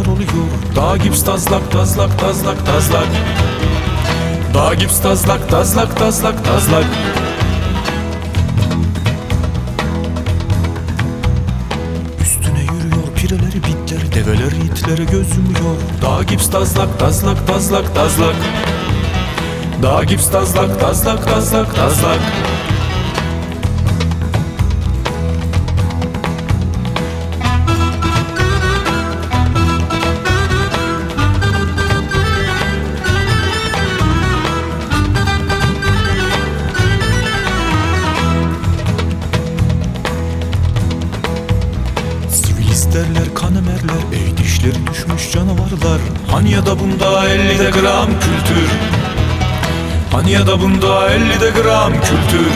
oluyor. Dağ gips tazlak tazlak tazlak tazlak. Dağ gips tazlak tazlak tazlak tazlak. Üstüne yürüyor pireleri bitleri Develeri itlere göz yumuyor. Dağ gips tazlak tazlak tazlak tazlak. Dağ gips tazlak tazlak tazlak tazlak. Swiss kanemerler Ey dişleri düşmüş canavarlar. Hani ya da bunda 50 de gram kültür? Hani ya da bunda 50 de gram kültür